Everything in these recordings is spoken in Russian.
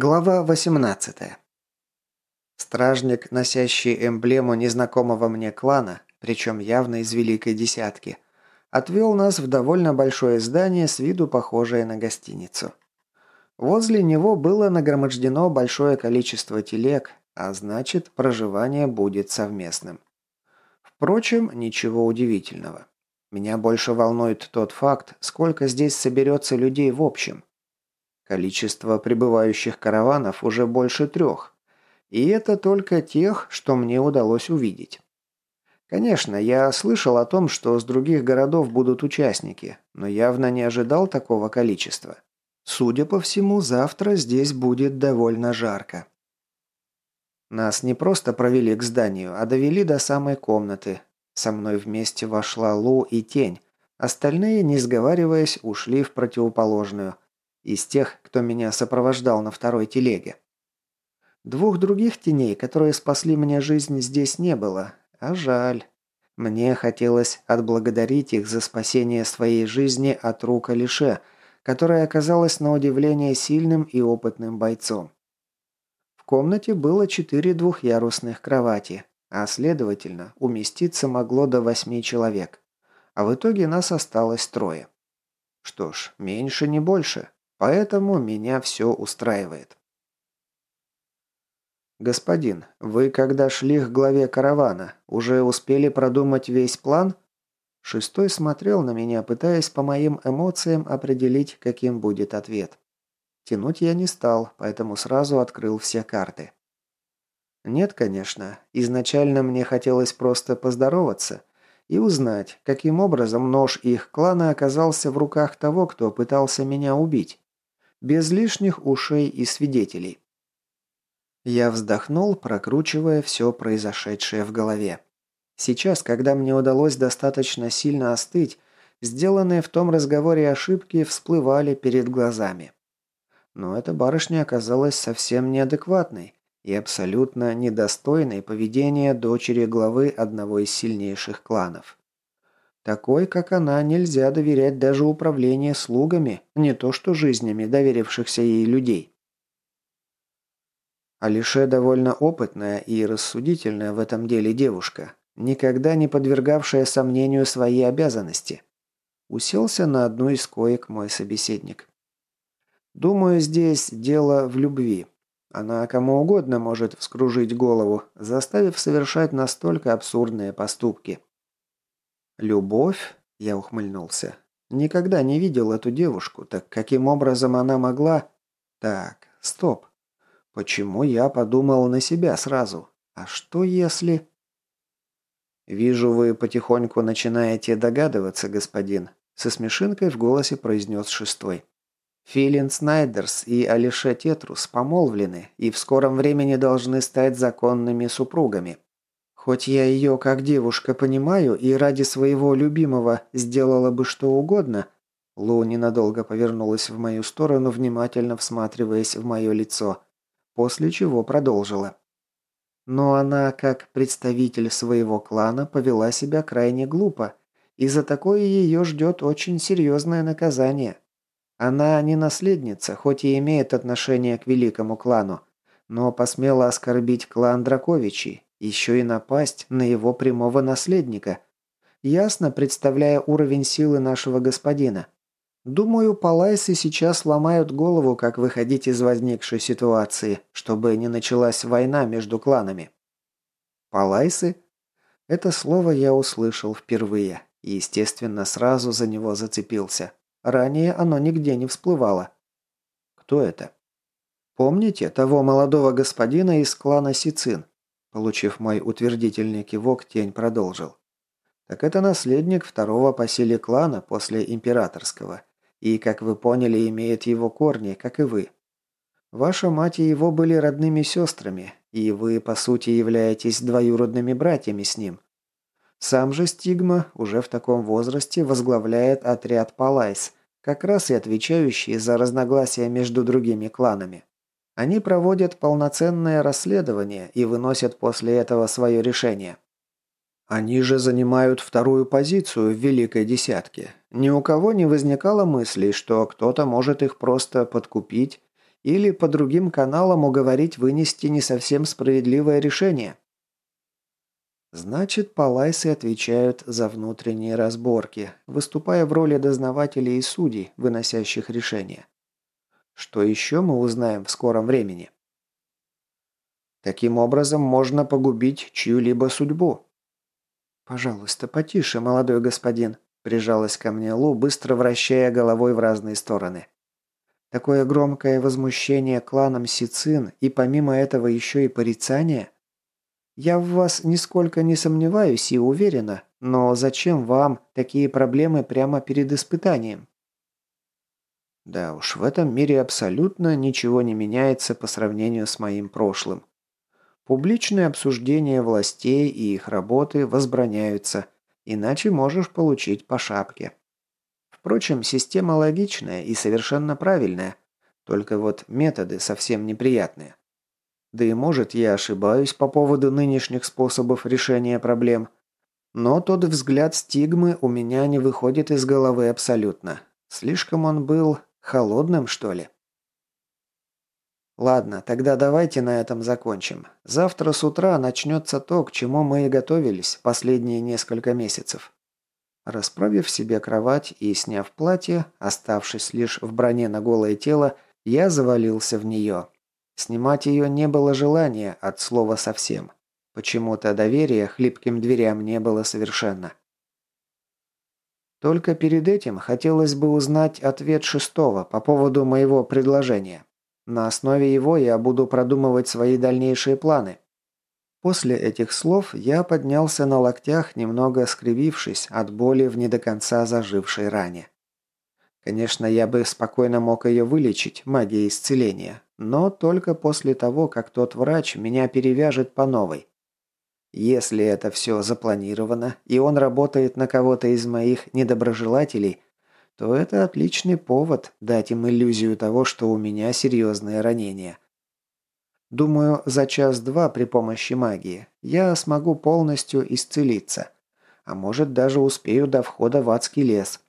Глава 18. Стражник, носящий эмблему незнакомого мне клана, причем явно из Великой Десятки, отвел нас в довольно большое здание с виду похожее на гостиницу. Возле него было нагромождено большое количество телег, а значит, проживание будет совместным. Впрочем, ничего удивительного. Меня больше волнует тот факт, сколько здесь соберется людей в общем. Количество прибывающих караванов уже больше трех. И это только тех, что мне удалось увидеть. Конечно, я слышал о том, что с других городов будут участники, но явно не ожидал такого количества. Судя по всему, завтра здесь будет довольно жарко. Нас не просто провели к зданию, а довели до самой комнаты. Со мной вместе вошла Лу и Тень. Остальные, не сговариваясь, ушли в противоположную – из тех, кто меня сопровождал на второй телеге. Двух других теней, которые спасли мне жизнь, здесь не было. А жаль. Мне хотелось отблагодарить их за спасение своей жизни от рук Алише, которая оказалась на удивление сильным и опытным бойцом. В комнате было четыре двухъярусных кровати, а следовательно, уместиться могло до восьми человек. А в итоге нас осталось трое. Что ж, меньше не больше. Поэтому меня все устраивает. «Господин, вы, когда шли к главе каравана, уже успели продумать весь план?» Шестой смотрел на меня, пытаясь по моим эмоциям определить, каким будет ответ. Тянуть я не стал, поэтому сразу открыл все карты. Нет, конечно. Изначально мне хотелось просто поздороваться и узнать, каким образом нож их клана оказался в руках того, кто пытался меня убить без лишних ушей и свидетелей. Я вздохнул, прокручивая все произошедшее в голове. Сейчас, когда мне удалось достаточно сильно остыть, сделанные в том разговоре ошибки всплывали перед глазами. Но эта барышня оказалась совсем неадекватной и абсолютно недостойной поведения дочери главы одного из сильнейших кланов. Такой, как она, нельзя доверять даже управлению слугами, не то что жизнями доверившихся ей людей. Алише довольно опытная и рассудительная в этом деле девушка, никогда не подвергавшая сомнению свои обязанности. Уселся на одну из коек мой собеседник. Думаю, здесь дело в любви. Она кому угодно может вскружить голову, заставив совершать настолько абсурдные поступки. «Любовь?» – я ухмыльнулся. «Никогда не видел эту девушку, так каким образом она могла...» «Так, стоп. Почему я подумал на себя сразу? А что если...» «Вижу, вы потихоньку начинаете догадываться, господин», – со смешинкой в голосе произнес шестой. Филин Снайдерс и Алише Тетрус помолвлены и в скором времени должны стать законными супругами. Хоть я ее как девушка понимаю и ради своего любимого сделала бы что угодно, Лу ненадолго повернулась в мою сторону, внимательно всматриваясь в мое лицо, после чего продолжила. Но она, как представитель своего клана, повела себя крайне глупо, и за такое ее ждет очень серьезное наказание. Она не наследница, хоть и имеет отношение к великому клану, но посмела оскорбить клан Драковичей еще и напасть на его прямого наследника. Ясно представляя уровень силы нашего господина. Думаю, палайсы сейчас ломают голову, как выходить из возникшей ситуации, чтобы не началась война между кланами. Палайсы? Это слово я услышал впервые и, естественно, сразу за него зацепился. Ранее оно нигде не всплывало. Кто это? Помните того молодого господина из клана Сицин, Получив мой утвердительный кивок, тень продолжил. Так это наследник второго по силе клана после императорского. И, как вы поняли, имеет его корни, как и вы. Ваша мать и его были родными сестрами, и вы, по сути, являетесь двоюродными братьями с ним. Сам же Стигма уже в таком возрасте возглавляет отряд Палайс, как раз и отвечающий за разногласия между другими кланами. Они проводят полноценное расследование и выносят после этого свое решение. Они же занимают вторую позицию в Великой Десятке. Ни у кого не возникало мысли, что кто-то может их просто подкупить или по другим каналам уговорить вынести не совсем справедливое решение. Значит, палайсы отвечают за внутренние разборки, выступая в роли дознавателей и судей, выносящих решения. Что еще мы узнаем в скором времени? Таким образом можно погубить чью-либо судьбу. «Пожалуйста, потише, молодой господин», – прижалась ко мне Лу, быстро вращая головой в разные стороны. Такое громкое возмущение кланом Сицин и помимо этого еще и порицание – я в вас нисколько не сомневаюсь и уверена, но зачем вам такие проблемы прямо перед испытанием? Да уж, в этом мире абсолютно ничего не меняется по сравнению с моим прошлым. Публичные обсуждения властей и их работы возбраняются, иначе можешь получить по шапке. Впрочем, система логичная и совершенно правильная, только вот методы совсем неприятные. Да и может я ошибаюсь по поводу нынешних способов решения проблем. Но тот взгляд стигмы у меня не выходит из головы абсолютно. Слишком он был холодным, что ли? Ладно, тогда давайте на этом закончим. Завтра с утра начнется то, к чему мы и готовились последние несколько месяцев. Расправив себе кровать и сняв платье, оставшись лишь в броне на голое тело, я завалился в нее. Снимать ее не было желания от слова совсем. Почему-то доверия хлипким дверям не было совершенно. Только перед этим хотелось бы узнать ответ шестого по поводу моего предложения. На основе его я буду продумывать свои дальнейшие планы. После этих слов я поднялся на локтях, немного скривившись от боли в не до конца зажившей ране. Конечно, я бы спокойно мог ее вылечить магией исцеления, но только после того, как тот врач меня перевяжет по новой. Если это все запланировано, и он работает на кого-то из моих недоброжелателей, то это отличный повод дать им иллюзию того, что у меня серьезное ранение. Думаю, за час-два при помощи магии я смогу полностью исцелиться. А может, даже успею до входа в адский лес.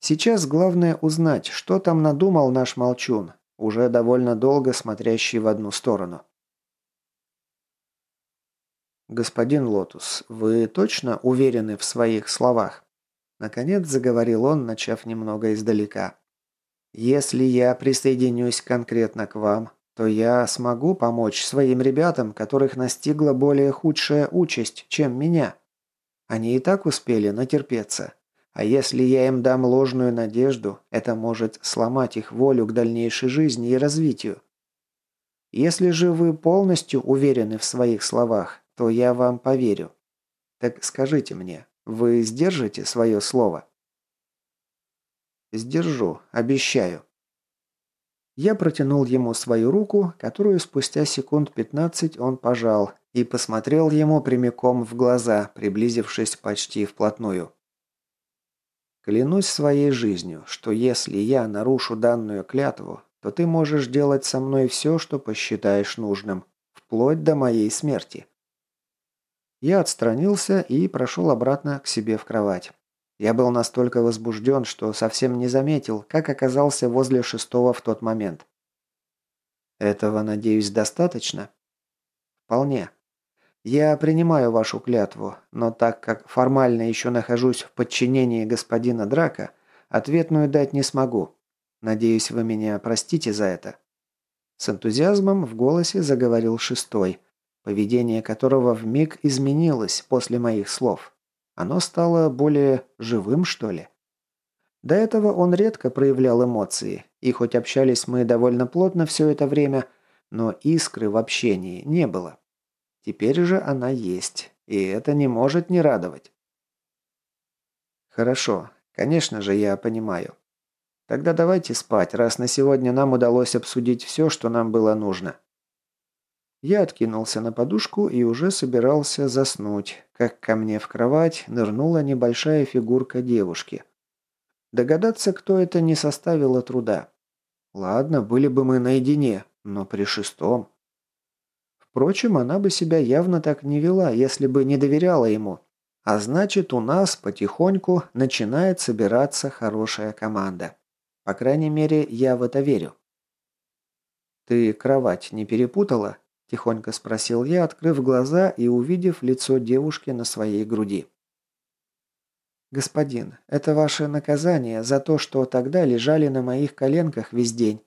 Сейчас главное узнать, что там надумал наш молчун, уже довольно долго смотрящий в одну сторону. «Господин Лотус, вы точно уверены в своих словах?» Наконец заговорил он, начав немного издалека. «Если я присоединюсь конкретно к вам, то я смогу помочь своим ребятам, которых настигла более худшая участь, чем меня. Они и так успели натерпеться. А если я им дам ложную надежду, это может сломать их волю к дальнейшей жизни и развитию. Если же вы полностью уверены в своих словах, то я вам поверю. Так скажите мне, вы сдержите свое слово? Сдержу, обещаю. Я протянул ему свою руку, которую спустя секунд 15 он пожал, и посмотрел ему прямиком в глаза, приблизившись почти вплотную. Клянусь своей жизнью, что если я нарушу данную клятву, то ты можешь делать со мной все, что посчитаешь нужным, вплоть до моей смерти. Я отстранился и прошел обратно к себе в кровать. Я был настолько возбужден, что совсем не заметил, как оказался возле шестого в тот момент. Этого, надеюсь, достаточно? Вполне. «Я принимаю вашу клятву, но так как формально еще нахожусь в подчинении господина Драка, ответную дать не смогу. Надеюсь, вы меня простите за это». С энтузиазмом в голосе заговорил шестой, поведение которого вмиг изменилось после моих слов. Оно стало более живым, что ли. До этого он редко проявлял эмоции, и хоть общались мы довольно плотно все это время, но искры в общении не было. Теперь же она есть, и это не может не радовать. Хорошо, конечно же, я понимаю. Тогда давайте спать, раз на сегодня нам удалось обсудить все, что нам было нужно. Я откинулся на подушку и уже собирался заснуть, как ко мне в кровать нырнула небольшая фигурка девушки. Догадаться, кто это, не составило труда. Ладно, были бы мы наедине, но при шестом. Впрочем, она бы себя явно так не вела, если бы не доверяла ему. А значит, у нас потихоньку начинает собираться хорошая команда. По крайней мере, я в это верю. «Ты кровать не перепутала?» – тихонько спросил я, открыв глаза и увидев лицо девушки на своей груди. «Господин, это ваше наказание за то, что тогда лежали на моих коленках весь день,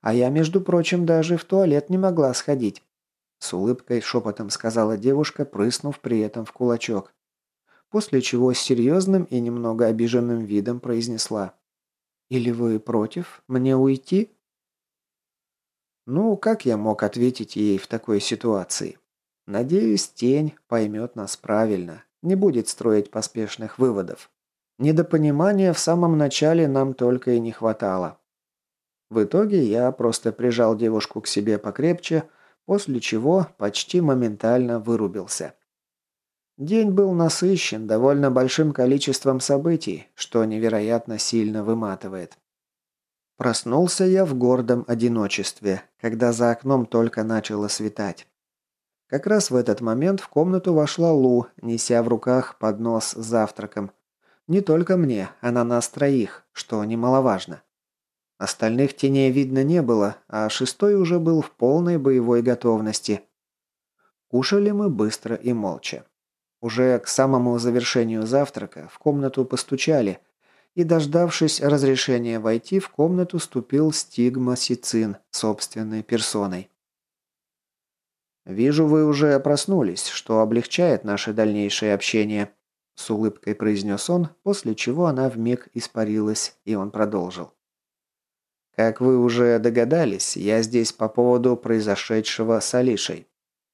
а я, между прочим, даже в туалет не могла сходить», – с улыбкой шепотом сказала девушка, прыснув при этом в кулачок. После чего с серьезным и немного обиженным видом произнесла. «Или вы против? Мне уйти?» Ну, как я мог ответить ей в такой ситуации? Надеюсь, тень поймет нас правильно, не будет строить поспешных выводов. Недопонимания в самом начале нам только и не хватало. В итоге я просто прижал девушку к себе покрепче, после чего почти моментально вырубился. День был насыщен довольно большим количеством событий, что невероятно сильно выматывает. Проснулся я в гордом одиночестве, когда за окном только начало светать. Как раз в этот момент в комнату вошла Лу, неся в руках поднос с завтраком. Не только мне, а на нас троих, что немаловажно. Остальных теней видно не было, а шестой уже был в полной боевой готовности. Кушали мы быстро и молча. Уже к самому завершению завтрака в комнату постучали – и, дождавшись разрешения войти, в комнату ступил Стигма Сицин собственной персоной. «Вижу, вы уже проснулись, что облегчает наше дальнейшее общение», с улыбкой произнес он, после чего она вмиг испарилась, и он продолжил. «Как вы уже догадались, я здесь по поводу произошедшего с Алишей.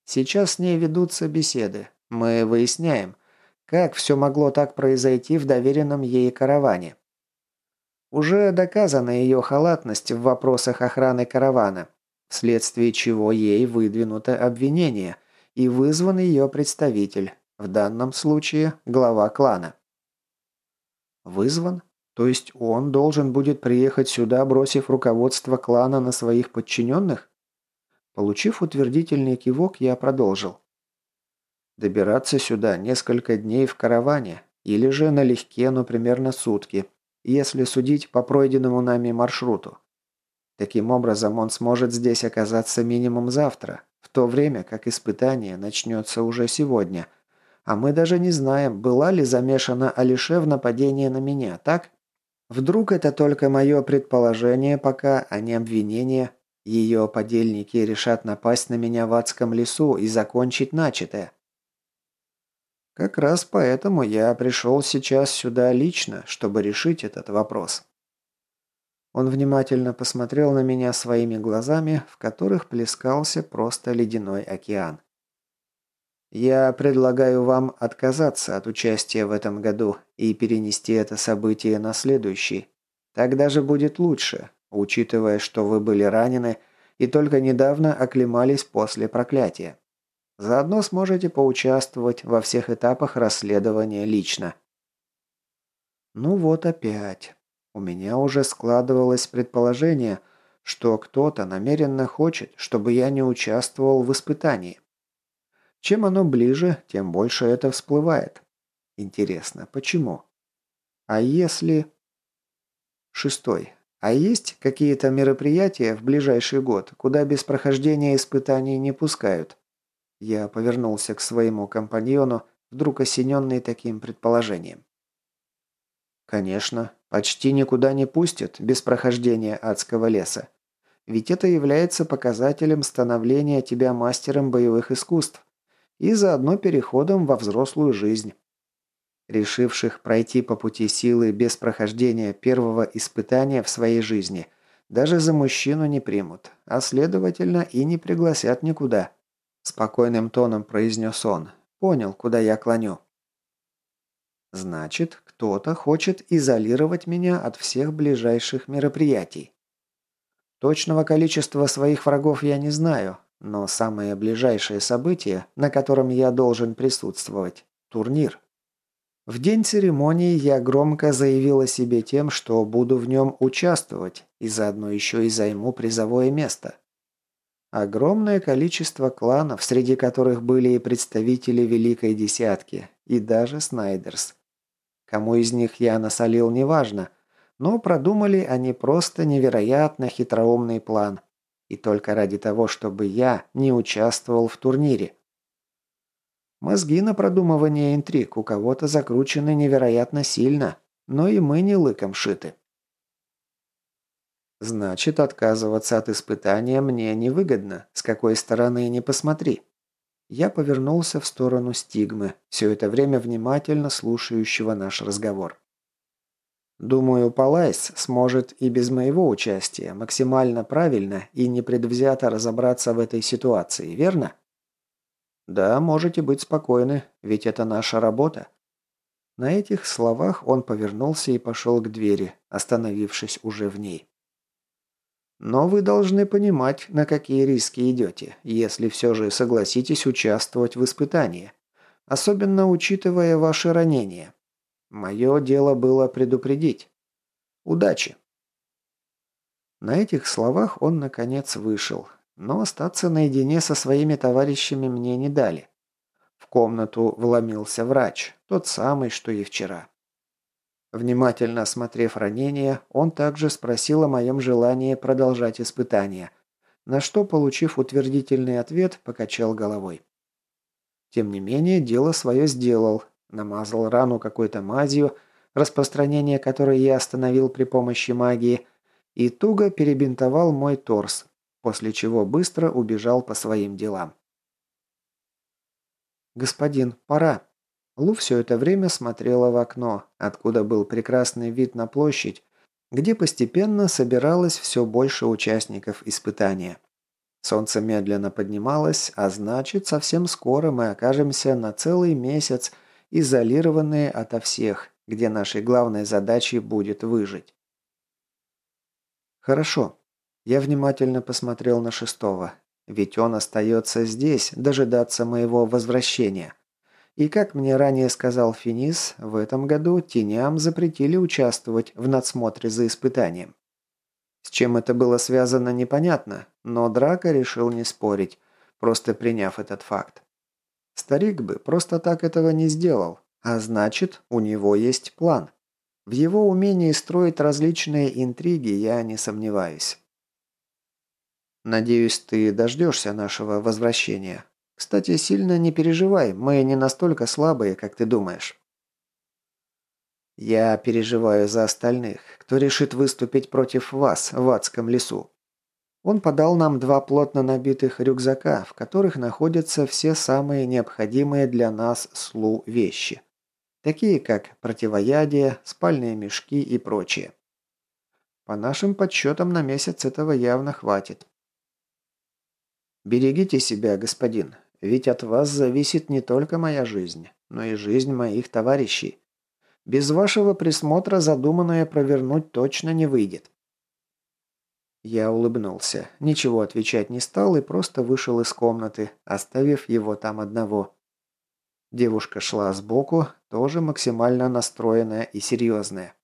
Сейчас с ней ведутся беседы. Мы выясняем, как все могло так произойти в доверенном ей караване? Уже доказана ее халатность в вопросах охраны каравана, вследствие чего ей выдвинуто обвинение и вызван ее представитель, в данном случае глава клана. Вызван? То есть он должен будет приехать сюда, бросив руководство клана на своих подчиненных? Получив утвердительный кивок, я продолжил. Добираться сюда несколько дней в караване, или же налегке, но примерно сутки, если судить по пройденному нами маршруту. Таким образом, он сможет здесь оказаться минимум завтра, в то время как испытание начнется уже сегодня. А мы даже не знаем, была ли замешана Алише в нападении на меня, так? Вдруг это только мое предположение пока, а не обвинение. Ее подельники решат напасть на меня в адском лесу и закончить начатое. Как раз поэтому я пришел сейчас сюда лично, чтобы решить этот вопрос. Он внимательно посмотрел на меня своими глазами, в которых плескался просто ледяной океан. Я предлагаю вам отказаться от участия в этом году и перенести это событие на следующий. Так даже будет лучше, учитывая, что вы были ранены и только недавно оклемались после проклятия. Заодно сможете поучаствовать во всех этапах расследования лично. Ну вот опять. У меня уже складывалось предположение, что кто-то намеренно хочет, чтобы я не участвовал в испытании. Чем оно ближе, тем больше это всплывает. Интересно, почему? А если... Шестой. А есть какие-то мероприятия в ближайший год, куда без прохождения испытаний не пускают? Я повернулся к своему компаньону, вдруг осененный таким предположением. Конечно, почти никуда не пустят без прохождения адского леса. Ведь это является показателем становления тебя мастером боевых искусств и заодно переходом во взрослую жизнь. Решивших пройти по пути силы без прохождения первого испытания в своей жизни даже за мужчину не примут, а следовательно и не пригласят никуда. Спокойным тоном произнес он. Понял, куда я клоню. Значит, кто-то хочет изолировать меня от всех ближайших мероприятий. Точного количества своих врагов я не знаю, но самое ближайшее событие, на котором я должен присутствовать – турнир. В день церемонии я громко заявил о себе тем, что буду в нем участвовать и заодно еще и займу призовое место. Огромное количество кланов, среди которых были и представители Великой Десятки, и даже Снайдерс. Кому из них я насолил, неважно, но продумали они просто невероятно хитроумный план. И только ради того, чтобы я не участвовал в турнире. Мозги на продумывание интриг у кого-то закручены невероятно сильно, но и мы не лыком шиты. Значит, отказываться от испытания мне невыгодно, с какой стороны не посмотри. Я повернулся в сторону стигмы, все это время внимательно слушающего наш разговор. Думаю, Палайс сможет и без моего участия максимально правильно и непредвзято разобраться в этой ситуации, верно? Да, можете быть спокойны, ведь это наша работа. На этих словах он повернулся и пошел к двери, остановившись уже в ней. Но вы должны понимать, на какие риски идете, если все же согласитесь участвовать в испытании. Особенно учитывая ваши ранения. Мое дело было предупредить. Удачи!» На этих словах он, наконец, вышел, но остаться наедине со своими товарищами мне не дали. В комнату вломился врач, тот самый, что и вчера. Внимательно осмотрев ранение, он также спросил о моем желании продолжать испытания, на что, получив утвердительный ответ, покачал головой. Тем не менее, дело свое сделал, намазал рану какой-то мазью, распространение которой я остановил при помощи магии, и туго перебинтовал мой торс, после чего быстро убежал по своим делам. «Господин, пора!» Лу все это время смотрела в окно, откуда был прекрасный вид на площадь, где постепенно собиралось все больше участников испытания. Солнце медленно поднималось, а значит, совсем скоро мы окажемся на целый месяц изолированные ото всех, где нашей главной задачей будет выжить. Хорошо, я внимательно посмотрел на шестого, ведь он остается здесь, дожидаться моего возвращения. И как мне ранее сказал Финис, в этом году теням запретили участвовать в надсмотре за испытанием. С чем это было связано, непонятно, но Драко решил не спорить, просто приняв этот факт. Старик бы просто так этого не сделал, а значит, у него есть план. В его умении строить различные интриги я не сомневаюсь. Надеюсь, ты дождешься нашего возвращения. Кстати, сильно не переживай, мы не настолько слабые, как ты думаешь. Я переживаю за остальных, кто решит выступить против вас в адском лесу. Он подал нам два плотно набитых рюкзака, в которых находятся все самые необходимые для нас слу вещи. Такие как противоядие, спальные мешки и прочее. По нашим подсчетам на месяц этого явно хватит. «Берегите себя, господин, ведь от вас зависит не только моя жизнь, но и жизнь моих товарищей. Без вашего присмотра задуманное провернуть точно не выйдет». Я улыбнулся, ничего отвечать не стал и просто вышел из комнаты, оставив его там одного. Девушка шла сбоку, тоже максимально настроенная и серьезная.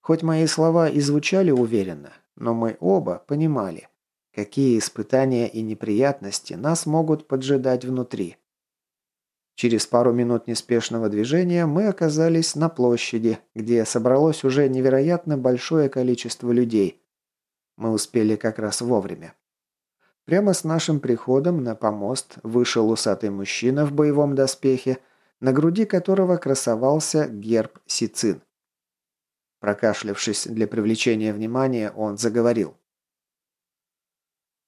Хоть мои слова и звучали уверенно, но мы оба понимали – Какие испытания и неприятности нас могут поджидать внутри? Через пару минут неспешного движения мы оказались на площади, где собралось уже невероятно большое количество людей. Мы успели как раз вовремя. Прямо с нашим приходом на помост вышел усатый мужчина в боевом доспехе, на груди которого красовался герб Сицин. Прокашлявшись для привлечения внимания, он заговорил.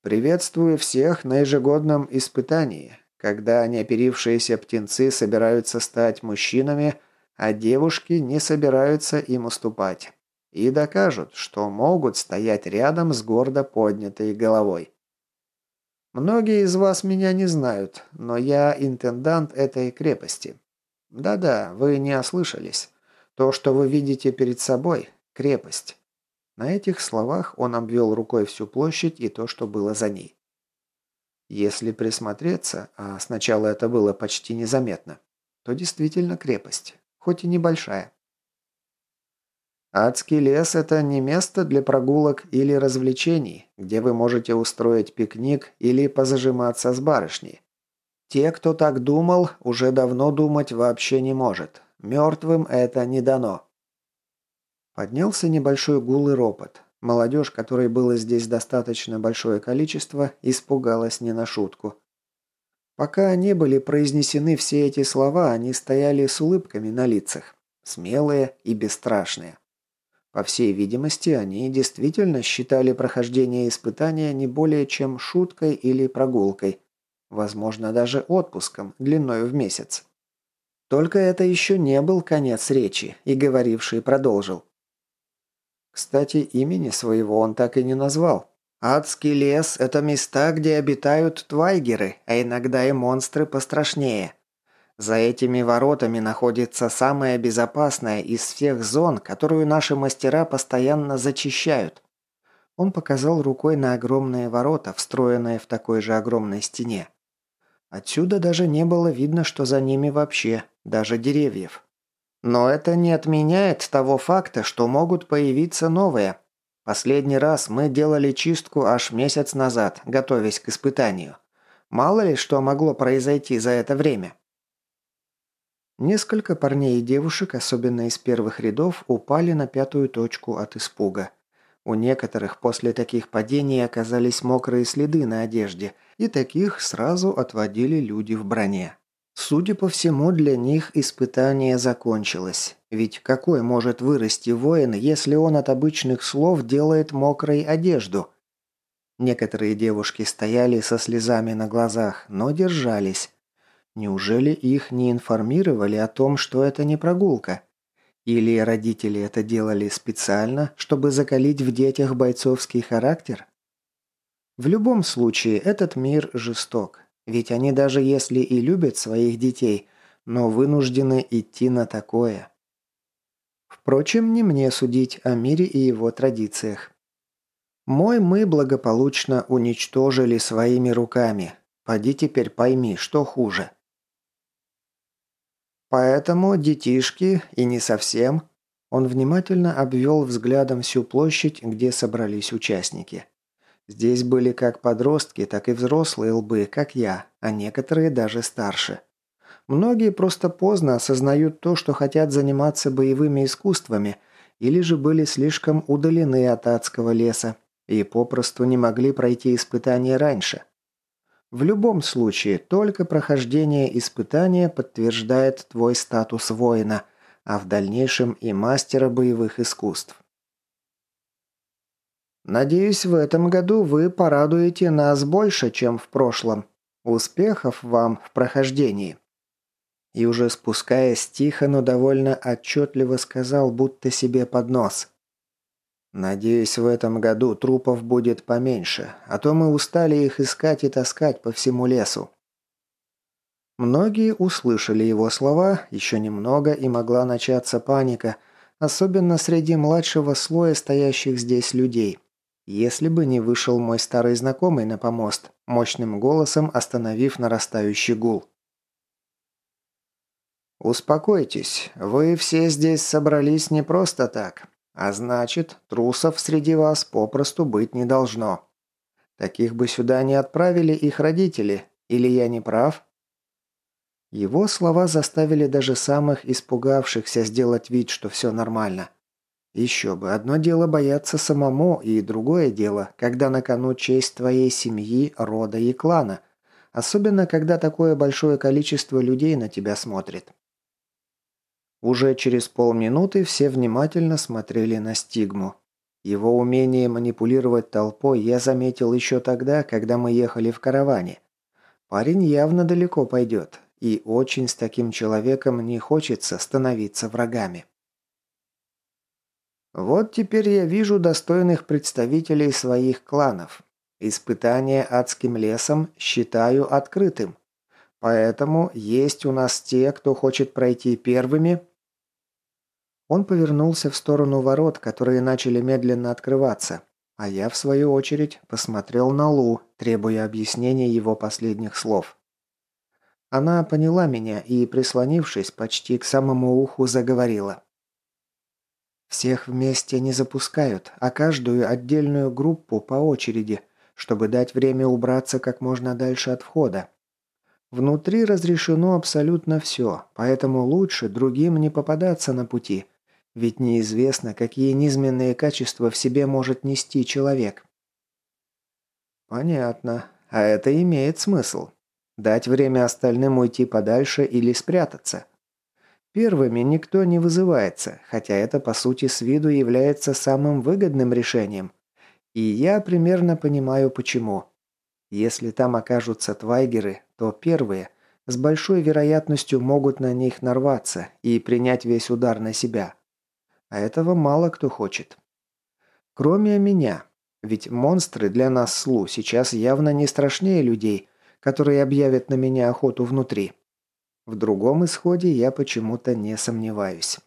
Приветствую всех на ежегодном испытании, когда неоперившиеся птенцы собираются стать мужчинами, а девушки не собираются им уступать. И докажут, что могут стоять рядом с гордо поднятой головой. Многие из вас меня не знают, но я интендант этой крепости. Да-да, вы не ослышались. То, что вы видите перед собой – крепость. На этих словах он обвел рукой всю площадь и то, что было за ней. Если присмотреться, а сначала это было почти незаметно, то действительно крепость, хоть и небольшая. Адский лес – это не место для прогулок или развлечений, где вы можете устроить пикник или позажиматься с барышней. Те, кто так думал, уже давно думать вообще не может. Мертвым это не дано. Поднялся небольшой гул и ропот. Молодежь, которой было здесь достаточно большое количество, испугалась не на шутку. Пока не были произнесены все эти слова, они стояли с улыбками на лицах, смелые и бесстрашные. По всей видимости, они действительно считали прохождение испытания не более чем шуткой или прогулкой, возможно, даже отпуском длиной в месяц. Только это еще не был конец речи, и говоривший продолжил. Кстати, имени своего он так и не назвал, Адский лес – это места, где обитают твайгеры, а иногда и монстры пострашнее. За этими воротами находится самая безопасная из всех зон, которую наши мастера постоянно зачищают. Он показал рукой на огромные ворота, встроенные в такой же огромной стене. Отсюда даже не было видно, что за ними вообще, даже деревьев. Но это не отменяет того факта, что могут появиться новые – Последний раз мы делали чистку аж месяц назад, готовясь к испытанию. Мало ли что могло произойти за это время. Несколько парней и девушек, особенно из первых рядов, упали на пятую точку от испуга. У некоторых после таких падений оказались мокрые следы на одежде, и таких сразу отводили люди в броне. Судя по всему, для них испытание закончилось. Ведь какой может вырасти воин, если он от обычных слов делает мокрой одежду? Некоторые девушки стояли со слезами на глазах, но держались. Неужели их не информировали о том, что это не прогулка? Или родители это делали специально, чтобы закалить в детях бойцовский характер? В любом случае, этот мир жесток. Ведь они даже если и любят своих детей, но вынуждены идти на такое. Впрочем, не мне судить о мире и его традициях. Мой мы благополучно уничтожили своими руками. Поди теперь пойми, что хуже. Поэтому детишки и не совсем... Он внимательно обвел взглядом всю площадь, где собрались участники. Здесь были как подростки, так и взрослые лбы, как я, а некоторые даже старше. Многие просто поздно осознают то, что хотят заниматься боевыми искусствами, или же были слишком удалены от адского леса и попросту не могли пройти испытания раньше. В любом случае, только прохождение испытания подтверждает твой статус воина, а в дальнейшем и мастера боевых искусств. Надеюсь, в этом году вы порадуете нас больше, чем в прошлом. Успехов вам в прохождении. И уже спускаясь тихо, но довольно отчетливо сказал, будто себе под нос. Надеюсь, в этом году трупов будет поменьше, а то мы устали их искать и таскать по всему лесу. Многие услышали его слова, еще немного и могла начаться паника, особенно среди младшего слоя стоящих здесь людей – если бы не вышел мой старый знакомый на помост, мощным голосом остановив нарастающий гул. «Успокойтесь, вы все здесь собрались не просто так, а значит, трусов среди вас попросту быть не должно. Таких бы сюда не отправили их родители, или я не прав?» Его слова заставили даже самых испугавшихся сделать вид, что все нормально – еще бы, одно дело бояться самому, и другое дело, когда на кону честь твоей семьи, рода и клана. Особенно, когда такое большое количество людей на тебя смотрит. Уже через полминуты все внимательно смотрели на стигму. Его умение манипулировать толпой я заметил еще тогда, когда мы ехали в караване. Парень явно далеко пойдет, и очень с таким человеком не хочется становиться врагами. Вот теперь я вижу достойных представителей своих кланов. Испытание адским лесом считаю открытым. Поэтому есть у нас те, кто хочет пройти первыми. Он повернулся в сторону ворот, которые начали медленно открываться, а я, в свою очередь, посмотрел на Лу, требуя объяснения его последних слов. Она поняла меня и, прислонившись почти к самому уху, заговорила. Всех вместе не запускают, а каждую отдельную группу по очереди, чтобы дать время убраться как можно дальше от входа. Внутри разрешено абсолютно все, поэтому лучше другим не попадаться на пути, Ведь неизвестно, какие низменные качества в себе может нести человек. Понятно. А это имеет смысл. Дать время остальным уйти подальше или спрятаться. Первыми никто не вызывается, хотя это по сути с виду является самым выгодным решением. И я примерно понимаю почему. Если там окажутся твайгеры, то первые с большой вероятностью могут на них нарваться и принять весь удар на себя. А этого мало кто хочет. Кроме меня. Ведь монстры для нас слу сейчас явно не страшнее людей, которые объявят на меня охоту внутри. В другом исходе я почему-то не сомневаюсь.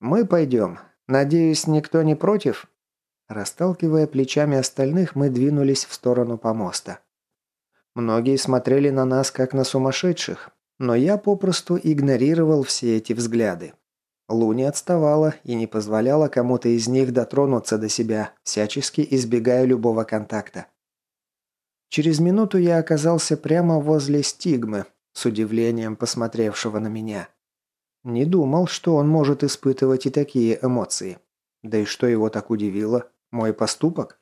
«Мы пойдем. Надеюсь, никто не против?» Расталкивая плечами остальных, мы двинулись в сторону помоста. Многие смотрели на нас, как на сумасшедших, но я попросту игнорировал все эти взгляды. Лу не отставала и не позволяла кому-то из них дотронуться до себя, всячески избегая любого контакта. Через минуту я оказался прямо возле стигмы, с удивлением посмотревшего на меня. Не думал, что он может испытывать и такие эмоции. Да и что его так удивило? Мой поступок?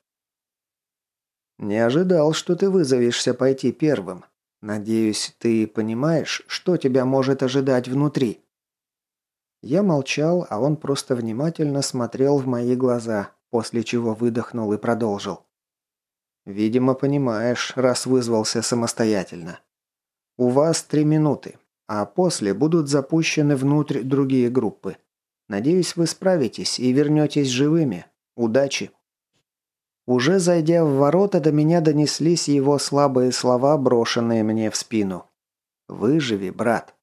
Не ожидал, что ты вызовешься пойти первым. Надеюсь, ты понимаешь, что тебя может ожидать внутри. Я молчал, а он просто внимательно смотрел в мои глаза, после чего выдохнул и продолжил. Видимо, понимаешь, раз вызвался самостоятельно. У вас три минуты, а после будут запущены внутрь другие группы. Надеюсь, вы справитесь и вернетесь живыми. Удачи!» Уже зайдя в ворота, до меня донеслись его слабые слова, брошенные мне в спину. «Выживи, брат!»